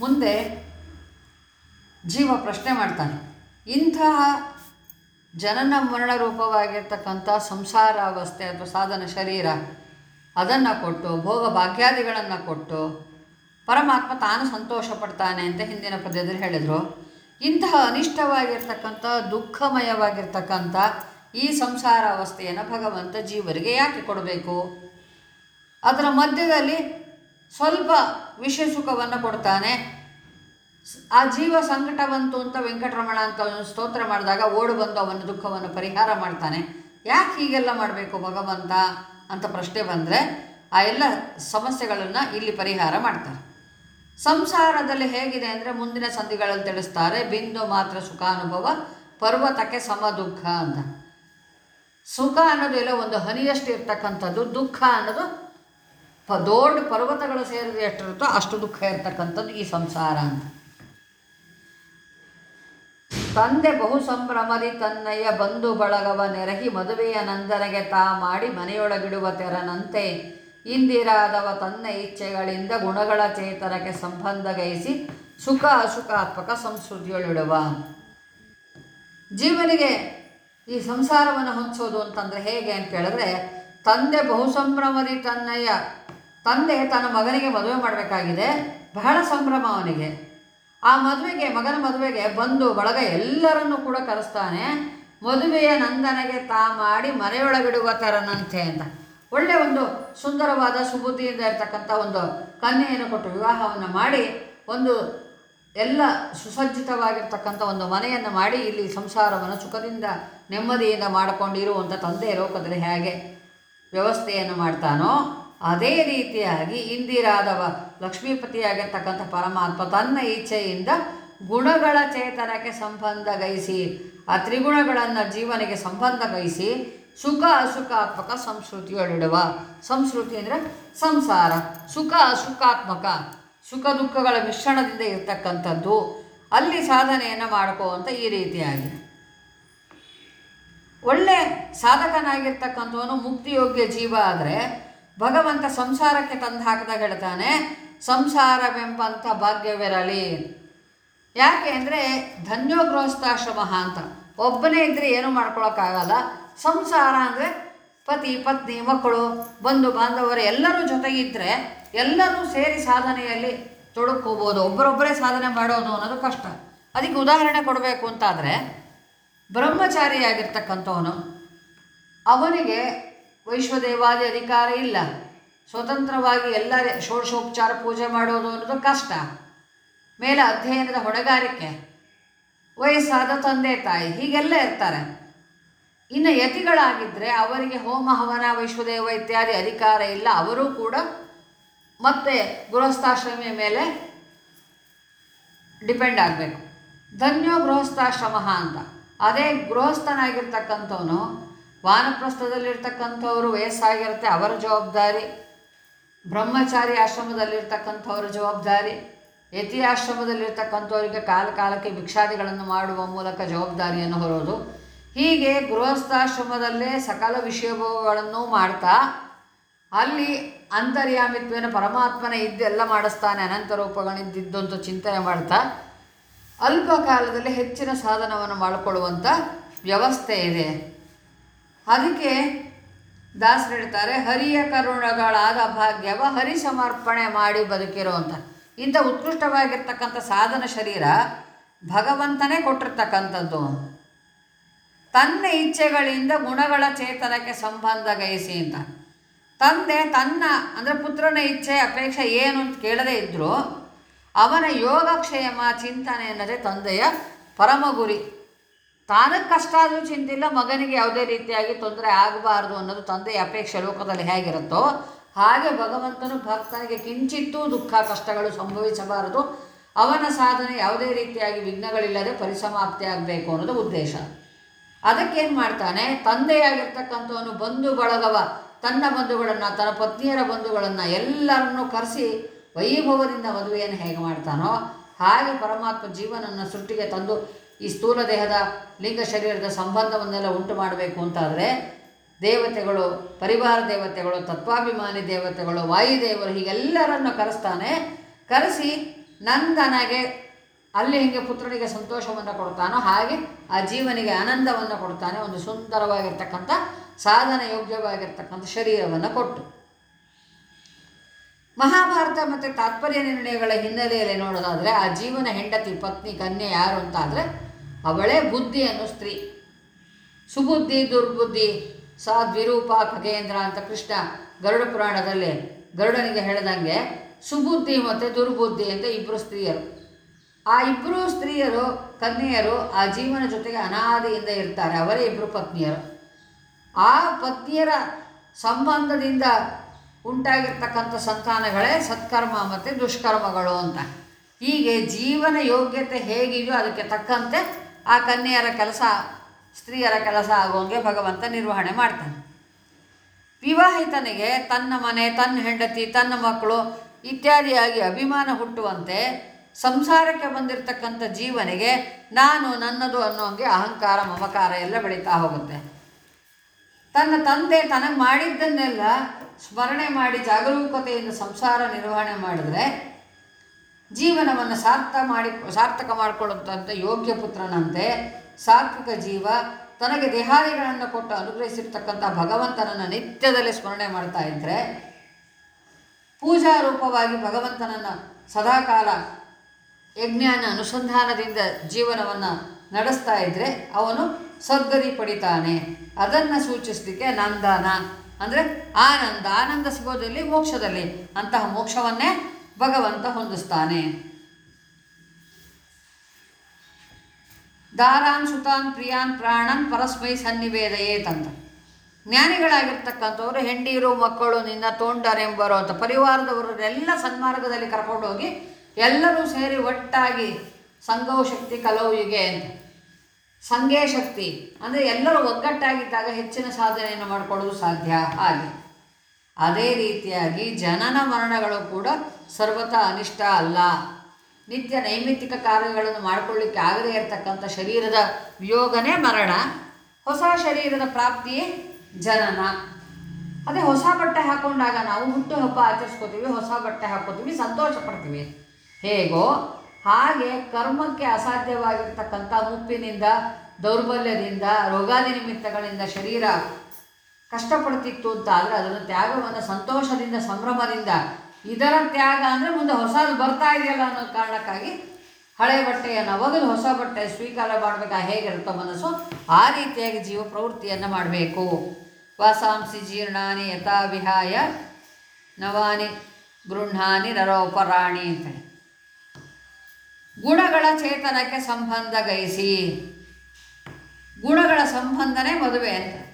ಮುಂದೆ ಜೀವ ಪ್ರಶ್ನೆ ಮಾಡ್ತಾನೆ. ಇಂತಹ ಜನನ ಮರಣ ರೂಪವಾಗಿರ್ತಕ್ಕಂಥ ಸಂಸಾರಾವಸ್ಥೆ ಅಥವಾ ಸಾಧನ ಶರೀರ, ಅದನ್ನು ಕೊಟ್ಟು, ಭೋಗ ಭಾಗ್ಯಾದಿಗಳನ್ನು ಕೊಟ್ಟು ಪರಮಾತ್ಮ ತಾನು ಸಂತೋಷ ಪಡ್ತಾನೆ ಅಂತ ಹಿಂದಿನ ಪದ್ಯದಲ್ಲಿ ಹೇಳಿದರು. ಇಂತಹ ಅನಿಷ್ಟವಾಗಿರ್ತಕ್ಕಂಥ, ದುಃಖಮಯವಾಗಿರ್ತಕ್ಕಂಥ ಈ ಸಂಸಾರ ಅವಸ್ಥೆಯನ್ನು ಭಗವಂತ ಜೀವರಿಗೆ ಯಾಕೆ ಕೊಡಬೇಕು? ಅದರ ಮಧ್ಯದಲ್ಲಿ ಸ್ವಲ್ಪ ವಿಷ ಸುಖವನ್ನು ಕೊಡ್ತಾನೆ. ಆ ಜೀವ ಸಂಕಟ ಬಂತು ಅಂತ ವೆಂಕಟರಮಣ ಅಂತ ಅವನು ಸ್ತೋತ್ರ ಮಾಡಿದಾಗ ಓಡು ಬಂದು ಅವನ ದುಃಖವನ್ನು ಪರಿಹಾರ ಮಾಡ್ತಾನೆ. ಯಾಕೆ ಹೀಗೆಲ್ಲ ಮಾಡಬೇಕು ಭಗವಂತ ಅಂತ ಪ್ರಶ್ನೆ ಬಂದರೆ ಆ ಎಲ್ಲ ಸಮಸ್ಯೆಗಳನ್ನು ಇಲ್ಲಿ ಪರಿಹಾರ ಮಾಡ್ತಾರೆ. ಸಂಸಾರದಲ್ಲಿ ಹೇಗಿದೆ ಅಂದರೆ ಮುಂದಿನ ಸಂಧಿಗಳಲ್ಲಿ ತಿಳಿಸ್ತಾರೆ, ಬಿಂದು ಮಾತ್ರ ಸುಖಾನುಭವ, ಪರ್ವತಕ್ಕೆ ಸಮ ದುಃಖ ಅಂತ. ಸುಖ ಅನ್ನೋದು ಎಲ್ಲ ಒಂದು ಹನಿಯಷ್ಟು ಇರ್ತಕ್ಕಂಥದ್ದು ದುಃಖ ಅನ್ನೋದು ಪ ದೊಡ್ಡ ಪರ್ವತಗಳು ಸೇರಿದ್ರೆ ಎಷ್ಟಿರುತ್ತೋ ಅಷ್ಟು ದುಃಖ ಇರ್ತಕ್ಕಂಥದ್ದು ಈ ಸಂಸಾರ ಅಂತ. ತಂದೆ ಬಹು ಸಂಭ್ರಮದಿ ತನ್ನಯ್ಯ ಬಂಧು ಬಳಗವ ನೆರಹಿ ಮದುವೆಯ ನಂದನೆಗೆ ತಾ ಮಾಡಿ ಮನೆಯೊಳಗಿಡುವ ತೆರನಂತೆ ಇಂದಿರಾದವ ತನ್ನ ಇಚ್ಛೆಗಳಿಂದ ಗುಣಗಳ ಚೇತನಕ್ಕೆ ಸಂಬಂಧಗೈಸಿ ಸುಖ ಅಸುಖಾತ್ಮಕ ಸಂಸ್ಕೃತಿಯೊಳಿಡುವ ಜೀವನಿಗೆ ಈ ಸಂಸಾರವನ್ನು ಹೊಂದಿಸೋದು ಅಂತಂದರೆ ಹೇಗೆ ಅಂತ ಕೇಳಿದ್ರೆ, ತಂದೆ ಬಹು ಸಂಭ್ರಮದಿ ತನ್ನಯ್ಯ ತಂದೆ ತನ್ನ ಮಗನಿಗೆ ಮದುವೆ ಮಾಡಬೇಕಾಗಿದೆ. ಬಹಳ ಸಂಭ್ರಮ ಅವನಿಗೆ. ಆ ಮದುವೆಗೆ, ಮಗನ ಮದುವೆಗೆ ಬಂದು ಬಳಗ ಎಲ್ಲರನ್ನೂ ಕೂಡ ಕರೆಸ್ತಾನೆ, ಮದುವೆಯ ನಂದನೆಗೆ ತಾ ಮಾಡಿ ಮನೆಯೊಳಗಿಡುವ ತರನಂತೆ ಅಂತ. ಒಳ್ಳೆ ಒಂದು ಸುಂದರವಾದ ಸುಬುದ್ಧಿಯಿಂದ ಇರತಕ್ಕಂಥ ಒಂದು ಕನ್ಯೆಯನ್ನು ಕೊಟ್ಟು ವಿವಾಹವನ್ನು ಮಾಡಿ, ಒಂದು ಎಲ್ಲ ಸುಸಜ್ಜಿತವಾಗಿರ್ತಕ್ಕಂಥ ಒಂದು ಮನೆಯನ್ನು ಮಾಡಿ ಇಲ್ಲಿ ಸಂಸಾರವನ್ನು ಸುಖದಿಂದ ನೆಮ್ಮದಿಯಿಂದ ಮಾಡಿಕೊಂಡಿರುವಂಥ ತಂದೆ ಲೋಕದಲ್ಲಿ ಹೇಗೆ ವ್ಯವಸ್ಥೆಯನ್ನು ಮಾಡ್ತಾನೋ ಅದೇ ರೀತಿಯಾಗಿ ಇಂದಿರಾದವ ಲಕ್ಷ್ಮೀಪತಿಯಾಗಿರ್ತಕ್ಕಂಥ ಪರಮಾತ್ಮ ತನ್ನ ಇಚ್ಛೆಯಿಂದ ಗುಣಗಳ ಚೇತನಕ್ಕೆ ಸಂಬಂಧಗೈಸಿ ಆ ತ್ರಿಗುಣಗಳನ್ನು ಜೀವನಿಗೆ ಸಂಬಂಧಗೈಸಿ ಸುಖ ಅಸುಖಾತ್ಮಕ ಸಂಸ್ಕೃತಿಯಲ್ಲಿಡುವ. ಸಂಸ್ಕೃತಿ ಅಂದರೆ ಸಂಸಾರ. ಸುಖ ಅಸುಖಾತ್ಮಕ. ಸುಖ ದುಃಖಗಳ ಮಿಶ್ರಣದಿಂದ ಇರತಕ್ಕಂಥದ್ದು. ಅಲ್ಲಿ ಸಾಧನೆಯನ್ನು ಮಾಡ್ಕೋವಂಥ ಈ ರೀತಿಯಾಗಿ. ಒಳ್ಳೆ ಸಾಧಕನಾಗಿರ್ತಕ್ಕಂಥವನು ಮುಕ್ತಿಯೋಗ್ಯ ಜೀವ ಆದರೆ ಭಗವಂತ ಸಂಸಾರಕ್ಕೆ ತಂದು ಹಾಕಿದಾಗ ಹೇಳ್ತಾನೆ ಸಂಸಾರವೆಂಬಂಥ ಭಾಗ್ಯವಿರಲಿ. ಯಾಕೆ ಅಂದರೆ ಧನ್ಯೋ ಗೃಹಸ್ಥಾಶ್ರಮ ಅಂತ. ಒಬ್ಬನೇ ಇದ್ದರೆ ಏನೂ ಮಾಡ್ಕೊಳಕ್ಕಾಗಲ್ಲ. ಸಂಸಾರ ಅಂದರೆ ಪತಿ, ಪತ್ನಿ, ಮಕ್ಕಳು, ಬಂಧು ಬಾಂಧವರು ಎಲ್ಲರೂ ಜೊತೆಗಿದ್ದರೆ ಎಲ್ಲರೂ ಸೇರಿ ಸಾಧನೆಯಲ್ಲಿ ತೊಡಕೋಬೋದು ಒಬ್ಬರೊಬ್ಬರೇ ಸಾಧನೆ ಮಾಡೋದು ಅನ್ನೋದು ಕಷ್ಟ. ಅದಕ್ಕೆ ಉದಾಹರಣೆ ಕೊಡಬೇಕು ಅಂತಾದರೆ, ಬ್ರಹ್ಮಚಾರಿಯಾಗಿರ್ತಕ್ಕಂಥವನು, ಅವನಿಗೆ ವೈಶ್ವದೇವಾದಿ ಅಧಿಕಾರ ಇಲ್ಲ. ಸ್ವತಂತ್ರವಾಗಿ ಎಲ್ಲ ಷೋಡಶೋಪಚಾರ ಪೂಜೆ ಮಾಡೋದು ಅನ್ನೋದು ಕಷ್ಟ. ಮೇಲೆ ಅಧ್ಯಯನದ ಹೊಣೆಗಾರಿಕೆ. ವಯಸ್ಸಾದ ತಂದೆ, ತಾಯಿ ಹೀಗೆಲ್ಲ ಇರ್ತಾರೆ. ಇನ್ನು ಯತಿಗಳಾಗಿದ್ದರೆ ಅವರಿಗೆ ಹೋಮ, ಹವನ, ವೈಶ್ವದೇವ ಇತ್ಯಾದಿ ಅಧಿಕಾರ ಇಲ್ಲ. ಅವರೂ ಕೂಡ ಮತ್ತೆ ಗೃಹಸ್ಥಾಶ್ರಮಿಯ ಮೇಲೆ ಡಿಪೆಂಡ್ ಆಗಬೇಕು. ಧನ್ಯೋ ಗೃಹಸ್ಥಾಶ್ರಮ ಅಂತ. ಅದೇ ಗೃಹಸ್ಥನಾಗಿರ್ತಕ್ಕಂಥವನು ವಾನಪ್ರಸ್ಥದಲ್ಲಿರ್ತಕ್ಕಂಥವ್ರು ವಯಸ್ಸಾಗಿರುತ್ತೆ, ಅವರ ಜವಾಬ್ದಾರಿ. ಬ್ರಹ್ಮಚಾರಿ ಆಶ್ರಮದಲ್ಲಿರ್ತಕ್ಕಂಥವ್ರ ಜವಾಬ್ದಾರಿ. ಯತಿ ಆಶ್ರಮದಲ್ಲಿರ್ತಕ್ಕಂಥವರಿಗೆ ಕಾಲ ಕಾಲಕ್ಕೆ ಭಿಕ್ಷಾದಿಗಳನ್ನು ಮಾಡುವ ಮೂಲಕ ಜವಾಬ್ದಾರಿಯನ್ನು ಹೊರೋದು. ಹೀಗೆ ಗೃಹಸ್ಥಾಶ್ರಮದಲ್ಲೇ ಸಕಲ ವಿಷಯಭೋಗಗಳನ್ನು ಮಾಡ್ತಾ, ಅಲ್ಲಿ ಅಂತರ್ಯಾಮಿತ್ವೇನ ಪರಮಾತ್ಮನ ಇದ್ದೆಲ್ಲ ಮಾಡಿಸ್ತಾನೆ, ಅನಂತ ರೂಪಗಳಿದ್ದಿದ್ದು ಅಂತ ಚಿಂತನೆ ಮಾಡ್ತಾ ಅಲ್ಪ ಕಾಲದಲ್ಲಿ ಹೆಚ್ಚಿನ ಸಾಧನವನ್ನು ಮಾಡಿಕೊಳ್ಳುವಂಥ ವ್ಯವಸ್ಥೆ ಇದೆ. ಅದಕ್ಕೆ ದಾಸರು ಹೇಳ್ತಾರೆ, ಹರಿಯ ಕರುಣಗಳಾದ ಭಾಗ್ಯವ ಹರಿ ಸಮರ್ಪಣೆ ಮಾಡಿ ಬದುಕಿರೋ ಅಂತ. ಇಂಥ ಉತ್ಕೃಷ್ಟವಾಗಿರ್ತಕ್ಕಂಥ ಸಾಧನ ಶರೀರ ಭಗವಂತನೇ ಕೊಟ್ಟಿರ್ತಕ್ಕಂಥದ್ದು. ತನ್ನ ಇಚ್ಛೆಗಳಿಂದ ಗುಣಗಳ ಚೇತನಕ್ಕೆ ಸಂಬಂಧ ಗಯಿಸಿ ಅಂತ. ತಂದೆ ತನ್ನ, ಅಂದರೆ ಪುತ್ರನ ಇಚ್ಛೆ, ಅಪೇಕ್ಷೆ ಏನು ಅಂತ ಕೇಳದೇ ಇದ್ದರೂ ಅವನ ಯೋಗಕ್ಷೇಮ ಚಿಂತನೆ ಅನ್ನೋದೇ ತಂದೆಯ ಪರಮ ಗುರಿ ತಾನಕ್ಕೆ ಕಷ್ಟ ಆದರೂ ಚಿಂತಿಲ್ಲ ಮಗನಿಗೆ ಯಾವುದೇ ರೀತಿಯಾಗಿ ತೊಂದರೆ ಆಗಬಾರ್ದು ಅನ್ನೋದು ತಂದೆಯ ಅಪೇಕ್ಷೆ ಲೋಕದಲ್ಲಿ ಹೇಗಿರುತ್ತೋ ಹಾಗೆ ಭಗವಂತನು ಭಕ್ತನಿಗೆ ಕಿಂಚಿತ್ತೂ ದುಃಖ ಕಷ್ಟಗಳು ಸಂಭವಿಸಬಾರದು. ಅವನ ಸಾಧನೆ ಯಾವುದೇ ರೀತಿಯಾಗಿ ವಿಘ್ನಗಳಿಲ್ಲದೆ ಪರಿಸಮಾಪ್ತಿ ಆಗಬೇಕು ಅನ್ನೋದು ಉದ್ದೇಶ. ಅದಕ್ಕೇನು ಮಾಡ್ತಾನೆ, ತಂದೆಯಾಗಿರ್ತಕ್ಕಂಥವನು ಬಂಧು ಬಳಗವ, ತನ್ನ ಬಂಧುಗಳನ್ನು, ತನ್ನ ಪತ್ನಿಯರ ಬಂಧುಗಳನ್ನು ಎಲ್ಲರನ್ನೂ ಕರೆಸಿ ವೈಭವದಿಂದ ಮದುವೆಯನ್ನು ಹೇಗೆ ಮಾಡ್ತಾನೋ ಹಾಗೆ ಪರಮಾತ್ಮ ಜೀವನನ್ನು ಸೃಷ್ಟಿಗೆ ತಂದು ಈ ಸ್ಥೂಲ ದೇಹದ ಲಿಂಗ ಶರೀರದ ಸಂಬಂಧವನ್ನೆಲ್ಲ ಉಂಟು ಮಾಡಬೇಕು ಅಂತಾದರೆ ದೇವತೆಗಳು, ಪರಿವಾರ ದೇವತೆಗಳು, ತತ್ವಾಭಿಮಾನಿ ದೇವತೆಗಳು, ವಾಯುದೇವರು ಹೀಗೆಲ್ಲರನ್ನು ಕರೆಸ್ತಾನೆ. ಕರೆಸಿ ನಂದನಗೆ ಅಲ್ಲಿ ಹಿಂಗೆ ಪುತ್ರನಿಗೆ ಸಂತೋಷವನ್ನು ಕೊಡ್ತಾನೋ ಹಾಗೆ ಆ ಜೀವನಿಗೆ ಆನಂದವನ್ನು ಕೊಡ್ತಾನೆ. ಒಂದು ಸುಂದರವಾಗಿರ್ತಕ್ಕಂಥ ಸಾಧನ ಯೋಗ್ಯವಾಗಿರ್ತಕ್ಕಂಥ ಶರೀರವನ್ನು ಕೊಟ್ಟು. ಮಹಾಭಾರತ ಮತ್ತು ತಾತ್ಪರ್ಯ ನಿರ್ಣಯಗಳ ಹಿನ್ನೆಲೆಯಲ್ಲಿ ನೋಡೋದಾದರೆ ಆ ಜೀವನ ಹೆಂಡತಿ, ಪತ್ನಿ, ಕನ್ಯೆ ಯಾರು ಅಂತ ಆದರೆ ಅವಳೇ ಬುದ್ಧಿ ಅನ್ನು ಸ್ತ್ರೀ. ಸುಬುದ್ಧಿ, ದುರ್ಬುದ್ಧಿ ಸಾ ದ್ವಿರೂಪ ಖಗೇಂದ್ರ ಅಂತ ಕೃಷ್ಣ ಗರುಡ ಪುರಾಣದಲ್ಲಿ ಗರುಡನಿಗೆ ಹೇಳ್ದಂಗೆ ಸುಬುದ್ಧಿ ಮತ್ತು ದುರ್ಬುದ್ಧಿ ಅಂತ ಇಬ್ಬರು ಸ್ತ್ರೀಯರು. ಆ ಇಬ್ಬರು ಸ್ತ್ರೀಯರು, ಕನ್ಯೆಯರು ಆ ಜೀವನ ಜೊತೆಗೆ ಅನಾದಿಯಿಂದ ಇರ್ತಾರೆ, ಅವರೇ ಇಬ್ಬರು ಪತ್ನಿಯರು. ಆ ಪತ್ನಿಯರ ಸಂಬಂಧದಿಂದ ಉಂಟಾಗಿರ್ತಕ್ಕಂಥ ಸಂತಾನಗಳೇ ಸತ್ಕರ್ಮ ಮತ್ತು ದುಷ್ಕರ್ಮಗಳು ಅಂತ. ಹೀಗೆ ಜೀವನ ಯೋಗ್ಯತೆ ಹೇಗಿದೆಯೋ ಅದಕ್ಕೆ ತಕ್ಕಂತೆ ಆ ಕನ್ಯೆಯರ ಕೆಲಸ, ಸ್ತ್ರೀಯರ ಕೆಲಸ ಆಗೋಂಗೆ ಭಗವಂತ ನಿರ್ವಹಣೆ ಮಾಡ್ತಾನೆ. ವಿವಾಹಿತನಿಗೆ ತನ್ನ ಮನೆ, ತನ್ನ ಹೆಂಡತಿ, ತನ್ನ ಮಕ್ಕಳು ಇತ್ಯಾದಿಯಾಗಿ ಅಭಿಮಾನ ಹುಟ್ಟುವಂತೆ ಸಂಸಾರಕ್ಕೆ ಬಂದಿರತಕ್ಕಂಥ ಜೀವನಿಗೆ ನಾನು ನನ್ನದು ಅನ್ನೋಂಗೆ ಅಹಂಕಾರ, ಮಮಕಾರ ಎಲ್ಲ ಬೆಳೀತಾ ಹೋಗುತ್ತೆ. ತನ್ನ ತಂದೆ ತನಗೆ ಮಾಡಿದ್ದನ್ನೆಲ್ಲ ಸ್ಮರಣೆ ಮಾಡಿ ಜಾಗರೂಕತೆಯಿಂದ ಸಂಸಾರ ನಿರ್ವಹಣೆ ಮಾಡಿದರೆ ಜೀವನವನ್ನು ಸಾರ್ಥ ಮಾಡಿ, ಸಾರ್ಥಕ ಮಾಡಿಕೊಳ್ಳುವಂಥ ಯೋಗ್ಯ ಪುತ್ರನಂತೆ ಸಾತ್ವಿಕ ಜೀವ, ತನಗೆ ದೇಹಾದಿಗಳನ್ನು ಕೊಟ್ಟು ಅನುಗ್ರಹಿಸಿರ್ತಕ್ಕಂಥ ಭಗವಂತನನ್ನು ನಿತ್ಯದಲ್ಲಿ ಸ್ಮರಣೆ ಮಾಡ್ತಾ ಇದ್ದರೆ ಪೂಜಾ ರೂಪವಾಗಿ ಭಗವಂತನನ್ನು ಸದಾಕಾಲ ಯಜ್ಞಾನ ಅನುಸಂಧಾನದಿಂದ ಜೀವನವನ್ನು ನಡೆಸ್ತಾ ಇದ್ದರೆ ಅವನು ಸದ್ಗತಿ ಪಡಿತಾನೆ. ಅದನ್ನು ಸೂಚಿಸಲಿಕ್ಕೆ ನಂದನ. ಅಂದರೆ ಆನಂದ ಆನಂದ ಸಿಗೋದಲ್ಲಿ ಮೋಕ್ಷದಲ್ಲಿ. ಅಂತಹ ಮೋಕ್ಷವನ್ನೇ ಭಗವಂತ ಹೊಂದಿಸ್ತಾನೆ. ದಾರಾನ್ ಸುತಾನ್ ಪ್ರಿಯಾನ್ ಪ್ರಾಣನ್ ಪರಸ್ಮೈ ಸನ್ನಿವೇದಯೇತ್ ಅಂತ ಜ್ಞಾನಿಗಳಾಗಿರ್ತಕ್ಕಂಥವ್ರು ಹೆಂಡೀರು ಮಕ್ಕಳು ನಿನ್ನ ತೋಂಡರೆಂಬರು ಅಂತ ಪರಿವಾರದವರನ್ನೆಲ್ಲ ಸನ್ಮಾರ್ಗದಲ್ಲಿ ಕರ್ಕೊಂಡೋಗಿ ಎಲ್ಲರೂ ಸೇರಿ ಒಟ್ಟಾಗಿ ಸಂಘವು ಶಕ್ತಿ ಕಲವು ಯುಗೆ ಅಂತ. ಸಂಘೇ ಶಕ್ತಿ. ಅಂದರೆ ಎಲ್ಲರೂ ಒಗ್ಗಟ್ಟಾಗಿದ್ದಾಗ ಹೆಚ್ಚಿನ ಸಾಧನೆಯನ್ನು ಮಾಡಿಕೊಳ್ಳೋದು ಸಾಧ್ಯ. ಹಾಗೆ. ಅದೇ ರೀತಿಯಾಗಿ ಜನನ ಮರಣಗಳು ಕೂಡ ಸರ್ವತಾ ಅನಿಷ್ಟ ಅಲ್ಲ. ನಿತ್ಯ ನೈಮಿತ್ತಿಕ ಕಾರ್ಯಗಳನ್ನು ಮಾಡಿಕೊಳ್ಳಿಕ್ಕೆ ಆಗದೇ ಇರತಕ್ಕಂಥ ಶರೀರದ ವಿಯೋಗನೇ ಮರಣ. ಹೊಸ ಶರೀರದ ಪ್ರಾಪ್ತಿಯೇ ಜನನ. ಅದೇ ಹೊಸ ಬಟ್ಟೆ ಹಾಕೊಂಡಾಗ ನಾವು ಹುಟ್ಟು ಹಬ್ಬ ಆಚರಿಸ್ಕೋತೀವಿ, ಹೊಸ ಬಟ್ಟೆ ಹಾಕೋತೀವಿ ಸಂತೋಷ ಪಡ್ತೀವಿ. ಹೇಗೋ ಹಾಗೆ ಕರ್ಮಕ್ಕೆ ಅಸಾಧ್ಯವಾಗಿರ್ತಕ್ಕಂಥ ಮುಪ್ಪಿನಿಂದ, ದೌರ್ಬಲ್ಯದಿಂದ, ರೋಗಾದಿ ನಿಮಿತ್ತಗಳಿಂದ ಶರೀರ ಕಷ್ಟಪಡ್ತಿತ್ತು ಅಂತ ಆದರೆ ಅದನ್ನು ತ್ಯಾಗವನ್ನು ಸಂತೋಷದಿಂದ, ಸಂಭ್ರಮದಿಂದ, ಇದರ ತ್ಯಾಗ ಅಂದರೆ ಮುಂದೆ ಹೊಸದು ಬರ್ತಾ ಇದೆಯಲ್ಲ ಅನ್ನೋ ಕಾರಣಕ್ಕಾಗಿ ಹಳೆ ಬಟ್ಟೆಯನ್ನು ಒಗೆದು ಹೊಸ ಬಟ್ಟೆ ಸ್ವೀಕಾರ ಮಾಡಬೇಕಾ. ಹೇಗಿರುತ್ತೋ ಮನಸ್ಸು, ಆ ರೀತಿಯಾಗಿ ಜೀವ ಪ್ರವೃತ್ತಿಯನ್ನು ಮಾಡಬೇಕು. ವಾಸಾಂಸಿ ಜೀರ್ಣಾನಿ ಯಥಾ ವಿಹಾಯ ನವಾನಿ ಗೃಹಾನಿ ನರೋಪರಾಣಿ ಅಂತೇಳಿ. ಗುಣಗಳ ಚೇತನಕ್ಕೆ ಸಂಬಂಧ ಗೈಸಿ. ಗುಣಗಳ ಸಂಬಂಧನೇ ಮದುವೆ ಅಂತ.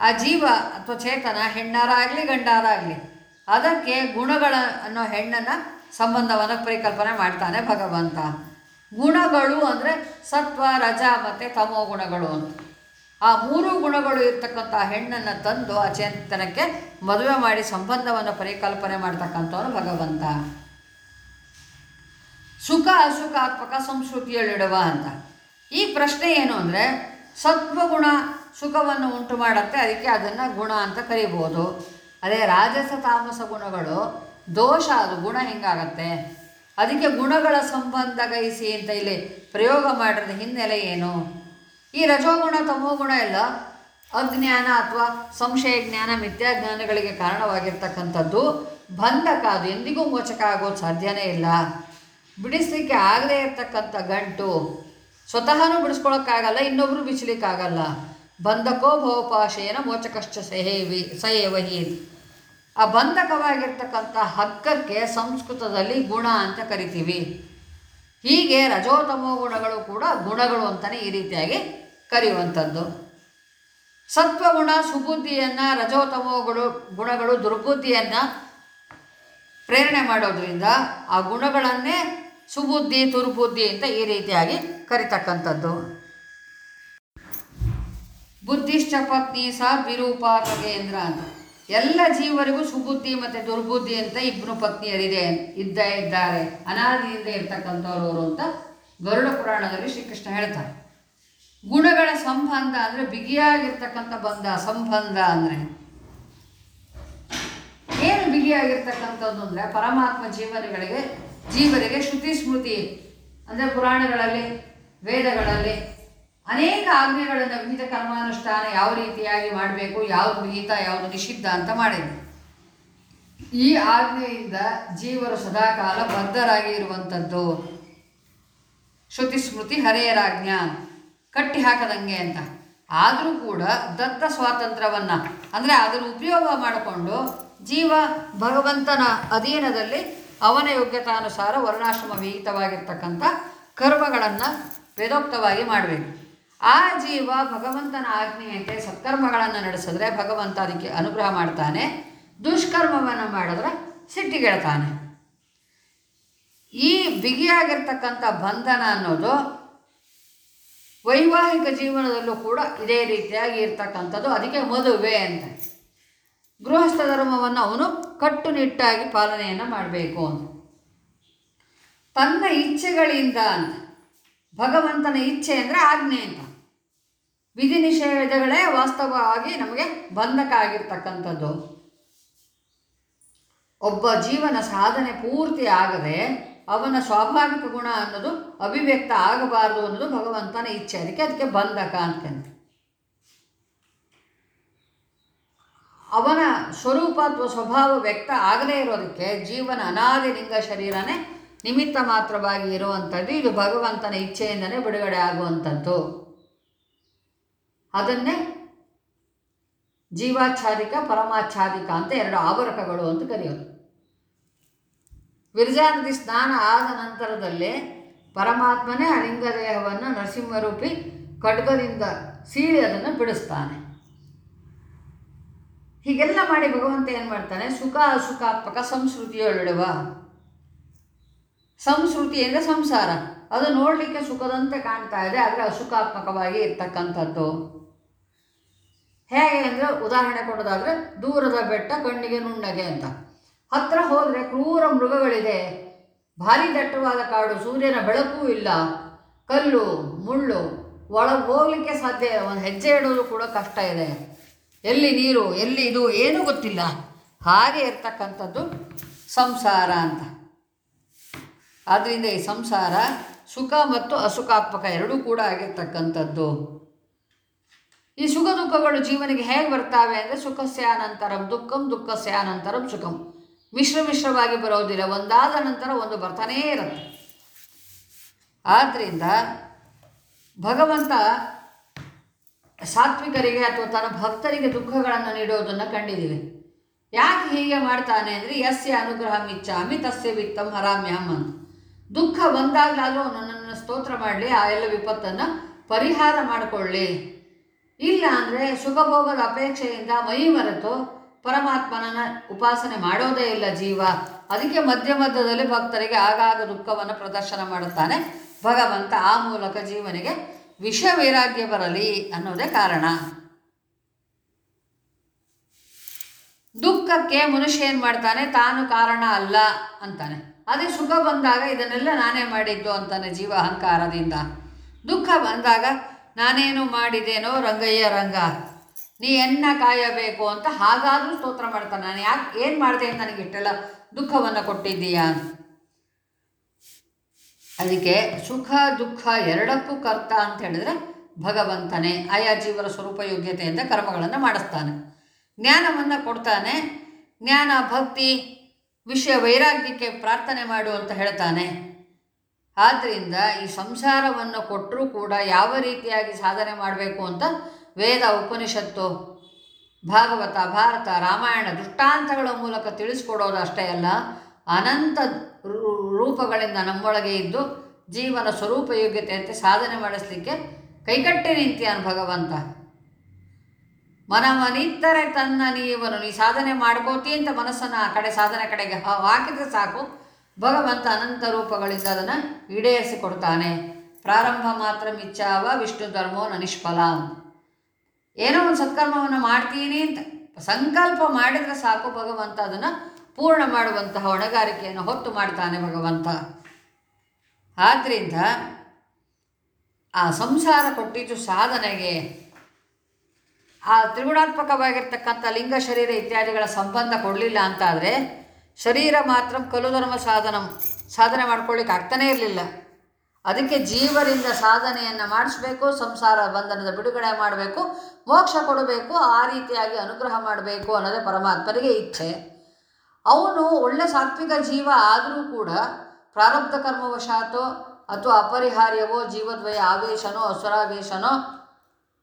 ಆ ಜೀವ ಅಥವಾ ಚೇತನ ಹೆಣ್ಣಾರಾಗಲಿ ಗಂಡಾರಾಗಲಿ, ಅದಕ್ಕೆ ಗುಣಗಳ ಅನ್ನೋ ಹೆಣ್ಣನ್ನು ಸಂಬಂಧವನ್ನು ಪರಿಕಲ್ಪನೆ ಮಾಡ್ತಾನೆ ಭಗವಂತ. ಗುಣಗಳು ಅಂದರೆ ಸತ್ವ, ರಜ ಮತ್ತು ತಮೋ ಗುಣಗಳು ಅಂತ. ಆ ಮೂರು ಗುಣಗಳು ಇರ್ತಕ್ಕಂಥ ಹೆಣ್ಣನ್ನು ತಂದು ಆ ಚೇತನಕ್ಕೆ ಮದುವೆ ಮಾಡಿ ಸಂಬಂಧವನ್ನು ಪರಿಕಲ್ಪನೆ ಮಾಡ್ತಕ್ಕಂಥವನು ಭಗವಂತ. ಸುಖ ಅಸುಖಾತ್ಮಕ ಸಂಸ್ಕೃತಿಯಲ್ಲಿಡುವ ಅಂತ. ಈ ಪ್ರಶ್ನೆ ಏನು ಅಂದರೆ ಸತ್ವಗುಣ ಸುಖವನ್ನು ಉಂಟು ಮಾಡುತ್ತೆ, ಅದಕ್ಕೆ ಅದನ್ನು ಗುಣ ಅಂತ ಕರಿಬೋದು. ಅದೇ ರಾಜಸ, ತಾಮಸ ಗುಣಗಳು, ದೋಷ ಅದು ಗುಣ ಹೆಂಗಾಗತ್ತೆ? ಅದಕ್ಕೆ ಗುಣಗಳ ಸಂಬಂಧ ಗೈಸಿ ಅಂತ ಇಲ್ಲಿ ಪ್ರಯೋಗ ಮಾಡಿದ ಹಿನ್ನೆಲೆ ಏನು? ಈ ರಜೋಗುಣ, ತಮೋಗುಣ ಎಲ್ಲ ಅಜ್ಞಾನ ಅಥವಾ ಸಂಶಯ, ಜ್ಞಾನ ಮಿಥ್ಯಾಜ್ಞಾನಗಳಿಗೆ ಕಾರಣವಾಗಿರ್ತಕ್ಕಂಥದ್ದು. ಬಂಧಕ ಅದು ಎಂದಿಗೂ ಮೋಚಕ ಆಗೋದು ಸಾಧ್ಯನೇ ಇಲ್ಲ. ಬಿಡಿಸಲಿಕ್ಕೆ ಆಗದೇ ಇರತಕ್ಕಂಥ ಗಂಟು ಸ್ವತಃನೂ ಬಿಡಿಸ್ಕೊಳಕ್ಕಾಗಲ್ಲ ಇನ್ನೊಬ್ಬರು ಬಿಚ್ಚಲಿಕ್ಕಾಗಲ್ಲ ಬಂಧಕೋ ಭವಪಾಶೇನ ಮೋಚಕಶ್ಚ ಸಹೇವಿ ಸಯೇವಹಿ ಆ ಬಂಧಕವಾಗಿರ್ತಕ್ಕಂಥ ಹಗ್ಗಕ್ಕೆ ಸಂಸ್ಕೃತದಲ್ಲಿ ಗುಣ ಅಂತ ಕರಿತೀವಿ. ಹೀಗೆ ರಜೋತಮೋ ಗುಣಗಳು ಕೂಡ ಗುಣಗಳು ಅಂತಲೇ ಈ ರೀತಿಯಾಗಿ ಕರೆಯುವಂಥದ್ದು. ಸತ್ವಗುಣ, ಸುಬುದ್ಧಿಯನ್ನು ರಜೋತಮೋಗಳು ಗುಣಗಳು, ದುರ್ಬುದ್ಧಿಯನ್ನು ಪ್ರೇರಣೆ ಮಾಡೋದ್ರಿಂದ ಆ ಗುಣಗಳನ್ನೇ ಸುಬುದ್ಧಿ, ದುರ್ಬುದ್ಧಿ ಅಂತ ಈ ರೀತಿಯಾಗಿ ಕರಿತಕ್ಕಂಥದ್ದು. ಬುದ್ಧಿಶ್ಚ ಪತ್ನಿ ಸಹ ವಿರೂಪ ಅಂತ ಎಲ್ಲ ಜೀವರಿಗೂ ಸುಬುದ್ಧಿ ಮತ್ತು ದುರ್ಬುದ್ಧಿ ಅಂತ ಇಬ್ಬರು ಪತ್ನಿಯರಿದೆ, ಇದ್ದೇ ಇದ್ದಾರೆ. ಅನಾದಿಯಿಂದ ಇರ್ತಕ್ಕಂಥವ್ರು ಅವರು ಅಂತ ಗರುಡ ಪುರಾಣದಲ್ಲಿ ಶ್ರೀಕೃಷ್ಣ ಹೇಳ್ತಾರೆ. ಗುಣಗಳ ಸಂಬಂಧ ಅಂದರೆ ಬಿಗಿಯಾಗಿರ್ತಕ್ಕಂಥ ಬಂಧ, ಸಂಬಂಧ ಅಂದರೆ. ಏನು ಬಿಗಿಯಾಗಿರ್ತಕ್ಕಂಥದ್ದು ಅಂದರೆ ಪರಮಾತ್ಮ ಜೀವನಗಳಿಗೆ, ಜೀವರಿಗೆ ಶ್ರುತಿ ಸ್ಮೃತಿ. ಅಂದರೆ ಪುರಾಣಗಳಲ್ಲಿ, ವೇದಗಳಲ್ಲಿ ಅನೇಕ ಆಜ್ಞೆಗಳನ್ನು ವಿಹಿತ ಕರ್ಮಾನುಷ್ಠಾನ ಯಾವ ರೀತಿಯಾಗಿ ಮಾಡಬೇಕು, ಯಾವುದು ವಿಹಿತ, ಯಾವುದು ನಿಷಿದ್ಧ ಅಂತ ಮಾಡಿದೆ ಈ ಆಜ್ಞೆಯಿಂದ ಜೀವರು ಸದಾಕಾಲ ಬದ್ಧರಾಗಿ ಇರುವಂಥದ್ದು ಶ್ರುತಿ ಸ್ಮೃತಿ ಹರೆಯರಾಜ್ಞ, ಕಟ್ಟಿ ಹಾಕದಂಗೆ ಅಂತ. ಆದರೂ ಕೂಡ ದತ್ತ ಸ್ವಾತಂತ್ರ್ಯವನ್ನು, ಅಂದರೆ ಅದನ್ನು ಉಪಯೋಗ ಮಾಡಿಕೊಂಡು ಜೀವ ಭಗವಂತನ ಅಧೀನದಲ್ಲಿ ಅವನ ಯೋಗ್ಯತಾನುಸಾರ ವರ್ಣಾಶ್ರಮ ವಿಹಿತವಾಗಿರ್ತಕ್ಕಂಥ ಕರ್ಮಗಳನ್ನು ವೇದೋಕ್ತವಾಗಿ ಮಾಡಬೇಕು. ಆ ಜೀವ ಭಗವಂತನ ಆಜ್ಞೆಯಂತೆ ಸತ್ಕರ್ಮಗಳನ್ನು ನಡೆಸಿದ್ರೆ ಭಗವಂತ ಅದಕ್ಕೆ ಅನುಗ್ರಹ ಮಾಡ್ತಾನೆ, ದುಷ್ಕರ್ಮವನ್ನು ಮಾಡಿದ್ರೆ ಸಿಟ್ಟಿಗೆಳ್ತಾನೆ. ಈ ಬಿಗಿಯಾಗಿರ್ತಕ್ಕಂಥ ಬಂಧನ ಅನ್ನೋದು ವೈವಾಹಿಕ ಜೀವನದಲ್ಲೂ ಕೂಡ ಇದೇ ರೀತಿಯಾಗಿ ಇರ್ತಕ್ಕಂಥದ್ದು. ಅದಕ್ಕೆ ಮದುವೆ ಅಂತ. ಗೃಹಸ್ಥ ಧರ್ಮವನ್ನು ಅವನು ಕಟ್ಟುನಿಟ್ಟಾಗಿ ಪಾಲನೆಯನ್ನು ಮಾಡಬೇಕು ಅಂತ. ತನ್ನ ಇಚ್ಛೆಗಳಿಂದ ಅಂತ. ಭಗವಂತನ ಇಚ್ಛೆ ಅಂದರೆ ಆಜ್ಞೆ ಅಂತ. ವಿಧಿ ನಿಷೇಧಗಳೇ ವಾಸ್ತವವಾಗಿ ನಮಗೆ ಬಂಧಕ ಆಗಿರ್ತಕ್ಕಂಥದ್ದು. ಒಬ್ಬ ಜೀವನ ಸಾಧನೆ ಪೂರ್ತಿ ಆಗದೆ ಅವನ ಸ್ವಾಭಾವಿಕ ಗುಣ ಅನ್ನೋದು ಅಭಿವ್ಯಕ್ತ ಆಗಬಾರದು ಅನ್ನೋದು ಭಗವಂತನ ಇಚ್ಛೆ. ಅದಕ್ಕೆ ಅದಕ್ಕೆ ಬಂಧಕ ಅಂತಂತ. ಅವನ ಸ್ವರೂಪ ಅಥವಾ ಸ್ವಭಾವ ವ್ಯಕ್ತ ಆಗದೇ ಇರೋದಕ್ಕೆ ಜೀವನ ಅನಾದಿ ಲಿಂಗ ಶರೀರನೇ ನಿಮಿತ್ತ ಮಾತ್ರವಾಗಿ ಇರುವಂಥದ್ದು ಇದು ಭಗವಂತನ ಇಚ್ಛೆಯಿಂದಲೇ ಬಿಡುಗಡೆ ಆಗುವಂಥದ್ದು. ಅದನ್ನೇ ಜೀವಾಚ್ಛಾದಿಕ ಪರಮಾಚ್ಛಾದಿಕ ಅಂತ ಎರಡು ಆವರಕಗಳು ಅಂತ ಕರೆಯೋದು. ವಿರಜಾ ಸ್ನಾನ ಆದ ನಂತರದಲ್ಲಿ ಪರಮಾತ್ಮನೇ ಆ ಲಿಂಗದೇಹವನ್ನು ನರಸಿಂಹರೂಪಿ ಖಡ್ಗದಿಂದ ಸೀಳಿ ಅದನ್ನು ಬಿಡಿಸ್ತಾನೆ. ಹೀಗೆಲ್ಲ ಮಾಡಿ ಭಗವಂತ ಏನು ಮಾಡ್ತಾನೆ? ಸುಖ ಅಸುಖಾತ್ಮಕ ಸಂಸ್ಕೃತಿಯೊಳಡುವ ಸಂಸ್ಕೃತಿ ಅಂದರೆ ಸಂಸಾರ. ಅದು ನೋಡಲಿಕ್ಕೆ ಸುಖದಂತೆ ಕಾಣ್ತಾ ಇದೆ, ಆದರೆ ಅಸುಖಾತ್ಮಕವಾಗಿ ಇರ್ತಕ್ಕಂಥದ್ದು. ಹೇಗೆ ಅಂದರೆ ಉದಾಹರಣೆ ಕೊಡೋದಾದರೆ, ದೂರದ ಬೆಟ್ಟ ಕಣ್ಣಿಗೆ ನುಣ್ಣಗೆ ಅಂತ. ಹತ್ತಿರ ಹೋದರೆ ಕ್ರೂರ ಮೃಗಗಳಿದೆ. ಭಾರಿ ದಟ್ಟವಾದ ಕಾಡು, ಸೂರ್ಯನ ಬೆಳಕೂ ಇಲ್ಲ. ಕಲ್ಲು, ಮುಳ್ಳು, ಒಳಗೆ ಹೋಗಲಿಕ್ಕೆ ಸಾಧ್ಯ ಒಂದು ಹೆಜ್ಜೆ ಇಡೋದು ಕೂಡ ಕಷ್ಟ ಇದೆ. ಎಲ್ಲಿ ನೀರು, ಎಲ್ಲಿ ಇದು, ಏನೂ ಗೊತ್ತಿಲ್ಲ. ಹಾಗೆ ಇರ್ತಕ್ಕಂಥದ್ದು ಸಂಸಾರ ಅಂತ. ಆದ್ದರಿಂದ ಈ ಸಂಸಾರ ಸುಖ ಮತ್ತು ಅಸುಖಾತ್ಮಕ ಎರಡೂ ಕೂಡ ಆಗಿರ್ತಕ್ಕಂಥದ್ದು. ಈ ಸುಖ ದುಃಖಗಳು ಜೀವನಿಗೆ ಹೇಗೆ ಬರ್ತಾವೆ ಅಂದರೆ ಸುಖಸ್ಯ ಅನಂತರಂ ದುಃಖಂ ದುಃಖಸ್ಯ ಅನಂತರಂ ಸುಖಂ. ಮಿಶ್ರ ಮಿಶ್ರವಾಗಿ ಬರೋದಿಲ್ಲ, ಒಂದಾದ ನಂತರ ಒಂದು ಬರ್ತಾನೇ ಇರುತ್ತೆ. ಆದ್ದರಿಂದ ಭಗವಂತ ಸಾತ್ವಿಕರಿಗೆ ಅಥವಾ ತನ್ನ ಭಕ್ತರಿಗೆ ದುಃಖಗಳನ್ನು ನೀಡೋದನ್ನು ಕಂಡಿದ್ದೀವಿ. ಯಾಕೆ ಹೀಗೆ ಮಾಡ್ತಾನೆ ಅಂದರೆ, ಯಸ್ಯ ಅನುಗ್ರಹ ಮಿಚ್ಚಾಮಿ ತಸ್ಯ ವಿತ್ತಂ ಹರಾಮ್ಯಾಮ್ ಅಂತ. ದುಃಖ ಬಂದಾಗಲಾದರೂ ನನ್ನನ್ನು ಸ್ತೋತ್ರ ಮಾಡಲಿ, ಆ ಎಲ್ಲ ವಿಪತ್ತನ್ನು ಪರಿಹಾರ ಮಾಡಿಕೊಳ್ಳಿ. ಇಲ್ಲ ಅಂದರೆ ಸುಖಭೋಗದ ಅಪೇಕ್ಷೆಯಿಂದ ಮೈ ಮರೆತು ಪರಮಾತ್ಮನನ್ನ ಉಪಾಸನೆ ಮಾಡೋದೇ ಇಲ್ಲ ಜೀವ. ಅದಕ್ಕೆ ಮಧ್ಯ ಮಧ್ಯದಲ್ಲಿ ಭಕ್ತರಿಗೆ ಆಗಾಗ ದುಃಖವನ್ನು ಪ್ರದರ್ಶನ ಮಾಡುತ್ತಾನೆ. ಭಗವಂತ ಆ ಮೂಲಕ ಜೀವನಿಗೆ ವಿಷ ವೈರಾಗ್ಯ ಬರಲಿ ಅನ್ನೋದೇ ಕಾರಣ. ದುಃಖಕ್ಕೆ ಮನುಷ್ಯ ಏನು ಮಾಡ್ತಾನೆ? ತಾನು ಕಾರಣ ಅಲ್ಲ ಅಂತಾನೆ. ಅದೇ ಸುಖ ಬಂದಾಗ ಇದನ್ನೆಲ್ಲ ನಾನೇ ಮಾಡಿದ್ದು ಅಂತಾನೆ ಜೀವ ಅಹಂಕಾರದಿಂದ ದುಃಖ ಬಂದಾಗ ನಾನೇನು ಮಾಡಿದೇನೋ ರಂಗಯ್ಯ ರಂಗ, ನೀ ಎನ್ನ ಕಾಯಬೇಕು ಅಂತ ಹಾಗಾದರೂ ಸ್ತೋತ್ರ ಮಾಡ್ತಾನೆ. ನಾನು ಯಾಕೆ ಏನು ಮಾಡಿದೆ ಅಂತ ನನಗೆ ಇಟ್ಟೆಲ್ಲ ದುಃಖವನ್ನು ಕೊಟ್ಟಿದ್ದೀಯಾ ಅದಕ್ಕೆ ಸುಖ ದುಃಖ ಎರಡಕ್ಕೂ ಕರ್ತ ಅಂತ ಹೇಳಿದ್ರೆ ಭಗವಂತನೇ ಆಯಾ ಜೀವರ ಸ್ವರೂಪ ಯೋಗ್ಯತೆಯಿಂದ ಕರ್ಮಗಳನ್ನು ಮಾಡಿಸ್ತಾನೆ. ಜ್ಞಾನವನ್ನು ಕೊಡ್ತಾನೆ. ಜ್ಞಾನ ಭಕ್ತಿ ವಿಷಯ ವೈರಾಗ್ಯಕ್ಕೆ ಪ್ರಾರ್ಥನೆ ಮಾಡು ಅಂತ ಹೇಳ್ತಾನೆ. ಆದ್ದರಿಂದ ಈ ಸಂಸಾರವನ್ನು ಕೊಟ್ಟರೂ ಕೂಡ ಯಾವ ರೀತಿಯಾಗಿ ಸಾಧನೆ ಮಾಡಬೇಕು ಅಂತ ವೇದ ಉಪನಿಷತ್ತು, ಭಾಗವತ, ಭಾರತ, ರಾಮಾಯಣ ದೃಷ್ಟಾಂತಗಳ ಮೂಲಕ ತಿಳಿಸ್ಕೊಡೋದು ಅಷ್ಟೇ ಅಲ್ಲ, ಅನಂತ ರೂಪಗಳಿಂದ ನಮ್ಮೊಳಗೆ ಇದ್ದು ಜೀವನ ಸ್ವರೂಪ ಯೋಗ್ಯತೆಯಂತೆ ಸಾಧನೆ ಮಾಡಿಸ್ಲಿಕ್ಕೆ ಕೈಕಟ್ಟೆ ನಿಂತಿಯಾನ ಭಗವಂತ. ಮನವನಿತ್ತರೆ ತನ್ನ ನೀವನು ನೀ ಸಾಧನೆ ಮಾಡ್ಕೋತಿ ಅಂತ ಮನಸ್ಸನ್ನು ಆ ಕಡೆ ಸಾಧನೆ ಕಡೆಗೆ ಹಾಕಿದ್ರೆ ಸಾಕು. ಭಗವಂತ ಅನಂತ ರೂಪಗಳಿಂದ ಅದನ್ನು ಈಡೇರಿಸಿಕೊಡ್ತಾನೆ. ಪ್ರಾರಂಭ ಮಾತ್ರ ಮಿಚ್ಚಾವ ವಿಷ್ಣು ಧರ್ಮೋ ನನಿಷ್ಫಲ. ಏನೋ ಒಂದು ಸತ್ಕರ್ಮವನ್ನು ಮಾಡ್ತೀನಿ ಅಂತ ಸಂಕಲ್ಪ ಮಾಡಿದರೆ ಸಾಕು. ಭಗವಂತ ಅದನ್ನು ಪೂರ್ಣ ಮಾಡುವಂತಹ ಹೊಣೆಗಾರಿಕೆಯನ್ನು ಹೊತ್ತು ಮಾಡ್ತಾನೆ ಭಗವಂತ. ಆದ್ದರಿಂದ ಆ ಸಂಸಾರ ಕೊಟ್ಟಿದ್ದು ಸಾಧನೆಗೆ ಆ ತ್ರಿಗುಣಾತ್ಮಕವಾಗಿರ್ತಕ್ಕಂಥ ಲಿಂಗ, ಶರೀರ ಇತ್ಯಾದಿಗಳ ಸಂಬಂಧ ಕೊಡಲಿಲ್ಲ ಅಂತಾದರೆ ಶರೀರ ಮಾತ್ರ ಕಲುಧರ್ಮ ಸಾಧನಂ. ಸಾಧನೆ ಮಾಡ್ಕೊಳ್ಳಿಕ್ಕೆ ಆಗ್ತಾನೇ ಇರಲಿಲ್ಲ. ಅದಕ್ಕೆ ಜೀವರಿಂದ ಸಾಧನೆಯನ್ನು ಮಾಡಿಸ್ಬೇಕು, ಸಂಸಾರ ಬಂಧನದ ಬಿಡುಗಡೆ ಮಾಡಬೇಕು, ಮೋಕ್ಷ ಕೊಡಬೇಕು, ಆ ರೀತಿಯಾಗಿ ಅನುಗ್ರಹ ಮಾಡಬೇಕು ಅನ್ನೋದೇ ಪರಮಾತ್ಮನಿಗೆ ಇಚ್ಛೆ. ಅವನು ಒಳ್ಳೆ ಸಾತ್ವಿಕ ಜೀವ ಆದರೂ ಕೂಡ ಪ್ರಾರಬ್ಧ ಕರ್ಮವಶಾತೋ ಅಥವಾ ಅಪರಿಹಾರ್ಯವೋ, ಜೀವದ್ವಯ ಆವೇಶನೋ, ಅಸುರಾವೇಶನೋ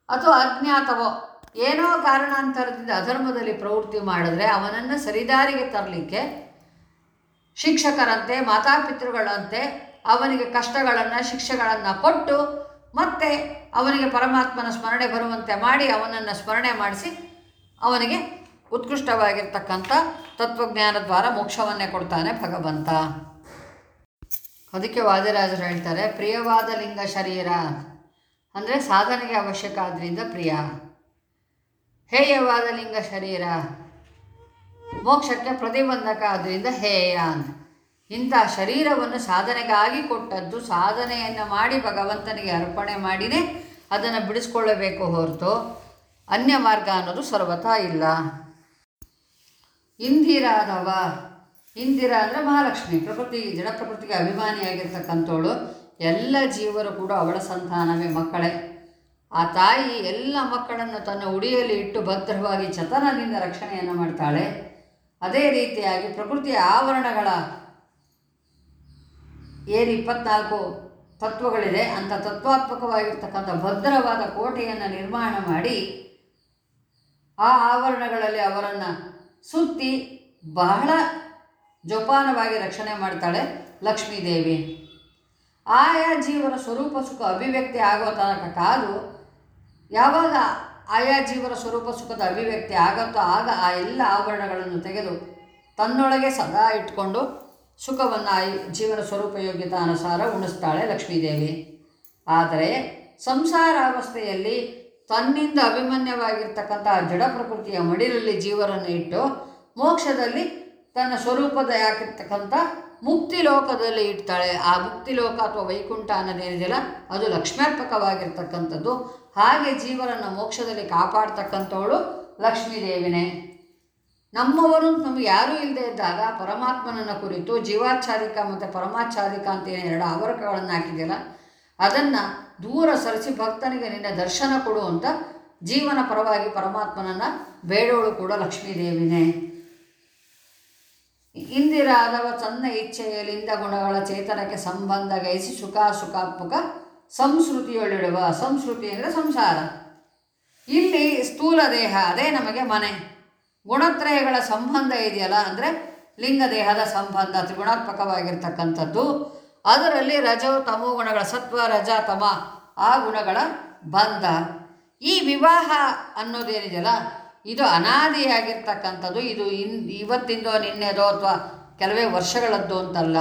ಅಥವಾ ಅಜ್ಞಾತವೋ ಏನೋ ಕಾರಣಾಂತರದಿಂದ ಅಧರ್ಮದಲ್ಲಿ ಪ್ರವೃತ್ತಿ ಮಾಡಿದ್ರೆ ಅವನನ್ನು ಸರಿದಾರಿಗೆ ತರಲಿಕ್ಕೆ ಶಿಕ್ಷಕರಂತೆ, ಮಾತಾಪಿತೃಗಳಂತೆ ಅವನಿಗೆ ಕಷ್ಟಗಳನ್ನು, ಶಿಕ್ಷೆಗಳನ್ನು ಕೊಟ್ಟು ಮತ್ತೆ ಅವನಿಗೆ ಪರಮಾತ್ಮನ ಸ್ಮರಣೆ ಬರುವಂತೆ ಮಾಡಿ ಅವನನ್ನು ಸ್ಮರಣೆ ಮಾಡಿಸಿ ಅವನಿಗೆ ಉತ್ಕೃಷ್ಟವಾಗಿರ್ತಕ್ಕಂಥ ತತ್ವಜ್ಞಾನ ದ್ವಾರ ಮೋಕ್ಷವನ್ನೇ ಕೊಡ್ತಾನೆ ಭಗವಂತ. ಅದಕ್ಕೆ ವಾದಿರಾಜರು ಹೇಳ್ತಾರೆ, ಪ್ರಿಯವಾದ ಲಿಂಗ ಶರೀರ ಅಂದರೆ ಸಾಧನೆಗೆ ಅವಶ್ಯಕ ಆದ್ದರಿಂದ ಪ್ರಿಯ. ಹೇಯವಾದ ಲಿಂಗ ಶರೀರ. ಮೋಕ್ಷಕ್ಕೆ ಪ್ರತಿಬಂಧಕ ಆದ್ದರಿಂದ ಹೇಯ ಅಂತ ಇಂಥ ಶರೀರವನ್ನು ಸಾಧನೆಗಾಗಿ ಕೊಟ್ಟದ್ದು ಸಾಧನೆಯನ್ನು ಮಾಡಿ ಭಗವಂತನಿಗೆ ಅರ್ಪಣೆ ಮಾಡಿನೇ ಅದನ್ನು ಬಿಡಿಸ್ಕೊಳ್ಳಬೇಕು ಹೊರತು ಅನ್ಯ ಮಾರ್ಗ ಅನ್ನೋದು ಸರ್ವತಾ ಇಲ್ಲ. ಇಂದಿರಾದವ. ಇಂದಿರಾ ಅಂದರೆ ಮಹಾಲಕ್ಷ್ಮಿ. ಪ್ರಕೃತಿ ಜಡ ಪ್ರಕೃತಿಗೆ ಅಭಿಮಾನಿಯಾಗಿರ್ತಕ್ಕಂಥವಳು. ಎಲ್ಲ ಜೀವರು ಕೂಡ ಅವಳ ಸಂತಾನವೇ ಮಕ್ಕಳೇ. ಆ ತಾಯಿ ಎಲ್ಲ ಮಕ್ಕಳನ್ನು ತನ್ನ ಉಡಿಯಲ್ಲಿ ಇಟ್ಟು ಭದ್ರವಾಗಿ ಚತನದಿಂದ ರಕ್ಷಣೆಯನ್ನು ಮಾಡ್ತಾಳೆ. ಅದೇ ರೀತಿಯಾಗಿ ಪ್ರಕೃತಿಯ ಆವರಣಗಳ ಏನು ಇಪ್ಪತ್ನಾಲ್ಕು ತತ್ವಗಳಿದೆ. ಅಂಥ ತತ್ವಾತ್ಮಕವಾಗಿರ್ತಕ್ಕಂಥ ಭದ್ರವಾದ ಕೋಟೆಯನ್ನು ನಿರ್ಮಾಣ ಮಾಡಿ ಆ ಆವರಣಗಳಲ್ಲಿ ಅವರನ್ನು ಸುತ್ತಿ ಬಹಳ ಜೋಪಾನವಾಗಿ ರಕ್ಷಣೆ ಮಾಡ್ತಾಳೆ ಲಕ್ಷ್ಮೀದೇವಿ. ಆಯಾ ಜೀವನ ಸ್ವರೂಪ ಸುಖ ಅಭಿವ್ಯಕ್ತಿ ಆಗೋ ತನಕ ಕಾದು ಯಾವಾಗ ಆಯಾ ಜೀವರ ಸ್ವರೂಪ ಸುಖದ ಅಭಿವ್ಯಕ್ತಿ ಆಗತ್ತೋ ಆಗ ಆ ಎಲ್ಲ ಆಭರಣಗಳನ್ನು ತೆಗೆದು ತನ್ನೊಳಗೆ ಸದಾ ಇಟ್ಕೊಂಡು ಸುಖವನ್ನು ಜೀವನ ಸ್ವರೂಪ ಯೋಗ್ಯತಾನುಸಾರ ಉಣಿಸ್ತಾಳೆ ಲಕ್ಷ್ಮೀದೇವಿ. ಆದರೆ ಸಂಸಾರಾವಸ್ಥೆಯಲ್ಲಿ ತನ್ನಿಂದ ಅಭಿಮನ್ಯವಾಗಿರ್ತಕ್ಕಂಥ ಜಡ ಪ್ರಕೃತಿಯ ಮಡಿಲಲ್ಲಿ ಜೀವರನ್ನು ಇಟ್ಟು ಮೋಕ್ಷದಲ್ಲಿ ತನ್ನ ಸ್ವರೂಪದ ಯಾಕಿರ್ತಕ್ಕಂಥ ಮುಕ್ತಿ ಲೋಕದಲ್ಲಿ ಇಡ್ತಾಳೆ. ಆ ಮುಕ್ತಿ ಲೋಕ ಅಥವಾ ವೈಕುಂಠ ಅನ್ನೋದೇನಿದೆಯಲ್ಲ, ಅದು ಲಕ್ಷ್ಮ್ಯಾತ್ಮಕವಾಗಿರ್ತಕ್ಕಂಥದ್ದು ಹಾಗೆ ಜೀವನನ್ನು ಮೋಕ್ಷದಲ್ಲಿ ಕಾಪಾಡ್ತಕ್ಕಂಥವಳು ಲಕ್ಷ್ಮೀದೇವಿನೇ. ನಮ್ಮವರು ನಮಗೆ ಯಾರೂ ಇಲ್ಲದೆ ಇದ್ದಾಗ ಪರಮಾತ್ಮನನ್ನು ಕುರಿತು ಜೀವಾಚಾರಿಕ ಮತ್ತು ಪರಮಾಚಾರಿಕ ಅಂತ ಏನು ಎರಡು ಆವರಕಗಳನ್ನು ಹಾಕಿದೆಯಲ್ಲ, ಅದನ್ನು ದೂರ ಸರಿಸಿ ಭಕ್ತನಿಗೆ ನಿನ್ನ ದರ್ಶನ ಕೊಡು ಅಂತ ಜೀವನ ಪರವಾಗಿ ಪರಮಾತ್ಮನನ್ನು ಬೇಡೋಳು ಕೂಡ ಲಕ್ಷ್ಮೀದೇವಿನೇ. ಇಂದಿರಾದವ ತನ್ನ ಇಚ್ಛೆಯಲ್ಲಿಂದ ಗುಣಗಳ ಚೇತನಕ್ಕೆ ಸಂಬಂಧ ಗೈಸಿ ಸುಖ ಸಂಸ್ಕೃತಿಯೊಳಿಡುವ ಸಂಸ್ಕೃತಿ ಅಂದರೆ ಸಂಸಾರ. ಇಲ್ಲಿ ಸ್ಥೂಲ ದೇಹ, ಅದೇ ನಮಗೆ ಮನೆ. ಗುಣತ್ರಯಗಳ ಸಂಬಂಧ ಇದೆಯಲ್ಲ ಅಂದರೆ ಲಿಂಗ ದೇಹದ ಸಂಬಂಧ ತ್ರಿಗುಣಾತ್ಮಕವಾಗಿರ್ತಕ್ಕಂಥದ್ದು ಅದರಲ್ಲಿ ರಜೋ ತಮೋ ಗುಣಗಳ ಸತ್ವ, ರಜ ತಮ ಆ ಗುಣಗಳ ಬಂಧ. ಈ ವಿವಾಹ ಅನ್ನೋದೇನಿದೆಯಲ್ಲ, ಇದು ಅನಾದಿಯಾಗಿರ್ತಕ್ಕಂಥದ್ದು. ಇದು ಇನ್ ಇವತ್ತಿಂದೋ ನಿನ್ನೆದೋ ಅಥವಾ ಕೆಲವೇ ವರ್ಷಗಳದ್ದು ಅಂತಲ್ಲ.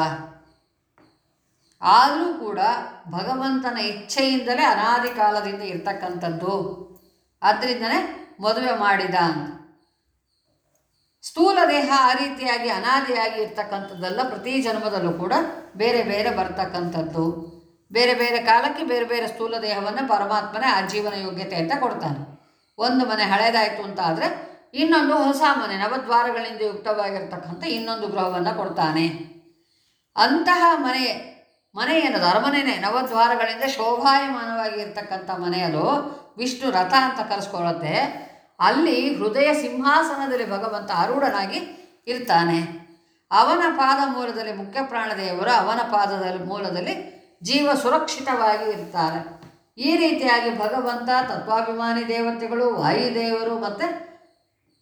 ಆದರೂ ಕೂಡ ಭಗವಂತನ ಇಚ್ಛೆಯಿಂದಲೇ ಅನಾದಿ ಕಾಲದಿಂದ ಇರ್ತಕ್ಕಂಥದ್ದು. ಆದ್ದರಿಂದನೇ ಮದುವೆ ಮಾಡಿದ ಅಂತ. ಸ್ಥೂಲ ದೇಹ ಆ ರೀತಿಯಾಗಿ ಅನಾದಿಯಾಗಿ ಇರ್ತಕ್ಕಂಥದ್ದೆಲ್ಲ ಪ್ರತಿ ಜನ್ಮದಲ್ಲೂ ಕೂಡ ಬೇರೆ ಬೇರೆ ಬರ್ತಕ್ಕಂಥದ್ದು. ಬೇರೆ ಬೇರೆ ಕಾಲಕ್ಕೆ ಬೇರೆ ಬೇರೆ ಸ್ಥೂಲ ದೇಹವನ್ನು ಪರಮಾತ್ಮನೇ ಆ ಜೀವನ ಯೋಗ್ಯತೆ ಅಂತ ಕೊಡ್ತಾನೆ. ಒಂದು ಮನೆ ಹಳೇದಾಯಿತು ಅಂತ ಆದರೆ ಇನ್ನೊಂದು ಹೊಸ ಮನೆ, ನವದ್ವಾರಗಳಿಂದ ಯುಕ್ತವಾಗಿರ್ತಕ್ಕಂಥ ಇನ್ನೊಂದು ಗೃಹವನ್ನು ಕೊಡ್ತಾನೆ. ಅಂತಹ ಮನೆ ಮನೆ ಏನದು? ಅರಮನೆನೇ. ನವದ್ವಾರಗಳಿಂದ ಶೋಭಾಯಮಾನವಾಗಿ ಇರ್ತಕ್ಕಂಥ ಮನೆ ಅದು. ವಿಷ್ಣು ರಥ ಅಂತ ಕರೆಸ್ಕೊಳ್ಳುತ್ತೆ. ಅಲ್ಲಿ ಹೃದಯ ಸಿಂಹಾಸನದಲ್ಲಿ ಭಗವಂತ ಆರೂಢನಾಗಿ ಇರ್ತಾನೆ. ಅವನ ಪಾದ ಮೂಲದಲ್ಲಿ ಮುಖ್ಯ ಪ್ರಾಣದೇವರು, ಅವನ ಪಾದದ ಮೂಲದಲ್ಲಿ ಜೀವ ಸುರಕ್ಷಿತವಾಗಿ ಇರ್ತಾರೆ. ಈ ರೀತಿಯಾಗಿ ಭಗವಂತ, ತತ್ವಾಭಿಮಾನಿ ದೇವತೆಗಳು ವಾಯುದೇವರು ಮತ್ತು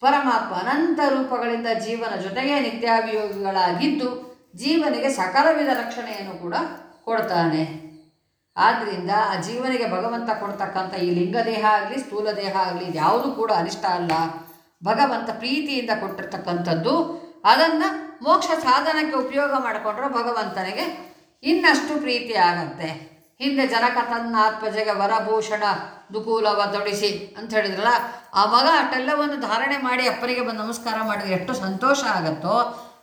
ಪರಮಾತ್ಮ ಅನಂತ ರೂಪಗಳಿಂದ ಜೀವನ ಜೊತೆಗೆ ನಿತ್ಯಾಭಿಯೋಗಿಗಳಾಗಿದ್ದು ಜೀವನಿಗೆ ಸಕಲವಿಧ ರಕ್ಷಣೆಯನ್ನು ಕೂಡ ಕೊಡ್ತಾನೆ. ಆದ್ದರಿಂದ ಆ ಜೀವನಿಗೆ ಭಗವಂತ ಕೊಡ್ತಕ್ಕಂಥ ಈ ಲಿಂಗ ದೇಹ ಆಗಲಿ ಸ್ಥೂಲ ದೇಹ ಆಗಲಿ ಇದ್ಯಾವುದು ಕೂಡ ಅನಿಷ್ಟ ಅಲ್ಲ. ಭಗವಂತ ಪ್ರೀತಿಯಿಂದ ಕೊಟ್ಟಿರ್ತಕ್ಕಂಥದ್ದು, ಅದನ್ನು ಮೋಕ್ಷ ಸಾಧನಕ್ಕೆ ಉಪಯೋಗ ಮಾಡಿಕೊಂಡ್ರೆ ಭಗವಂತನಿಗೆ ಇನ್ನಷ್ಟು ಪ್ರೀತಿ ಆಗತ್ತೆ. ಹಿಂದೆ ಜನಕ ತನ್ನ ಆತ್ಮಜೆಗೆ ವರಭೂಷಣ ದುಕೂಲವ ತೊಡಿಸಿ ಅಂತ ಹೇಳಿದ್ರಲ್ಲ, ಆ ಮಗ ಅಷ್ಟೆಲ್ಲವನ್ನು ಧಾರಣೆ ಮಾಡಿ ಅಪ್ಪನಿಗೆ ಬಂದು ನಮಸ್ಕಾರ ಮಾಡಿದ್ರೆ ಎಷ್ಟು ಸಂತೋಷ ಆಗುತ್ತೋ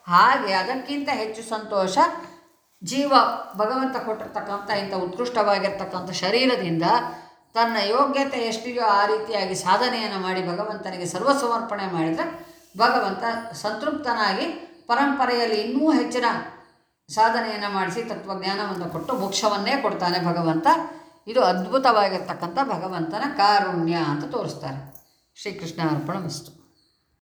ಹಾಗೆ ಅದಕ್ಕಿಂತ ಹೆಚ್ಚು ಸಂತೋಷ ಜೀವ ಭಗವಂತ ಕೊಟ್ಟಿರ್ತಕ್ಕಂಥ ಇಂಥ ಉತ್ಕೃಷ್ಟವಾಗಿರ್ತಕ್ಕಂಥ ಶರೀರದಿಂದ ತನ್ನ ಯೋಗ್ಯತೆ ಎಷ್ಟಿದೆಯೋ ಆ ರೀತಿಯಾಗಿ ಸಾಧನೆಯನ್ನು ಮಾಡಿ ಭಗವಂತನಿಗೆ ಸರ್ವಸಮರ್ಪಣೆ ಮಾಡಿದರೆ ಭಗವಂತ ಸಂತೃಪ್ತನಾಗಿ ಪರಂಪರೆಯಲ್ಲಿ ಇನ್ನೂ ಹೆಚ್ಚಿನ ಸಾಧನೆಯನ್ನು ಮಾಡಿಸಿ ತತ್ವಜ್ಞಾನವನ್ನು ಕೊಟ್ಟು ಮೋಕ್ಷವನ್ನೇ ಕೊಡ್ತಾನೆ ಭಗವಂತ. ಇದು ಅದ್ಭುತವಾಗಿರ್ತಕ್ಕಂಥ ಭಗವಂತನ ಕಾರುಣ್ಯ ಅಂತ ತೋರಿಸ್ತಾರೆ. ಶ್ರೀಕೃಷ್ಣ ಅರ್ಪಣ ವಸ್ತು.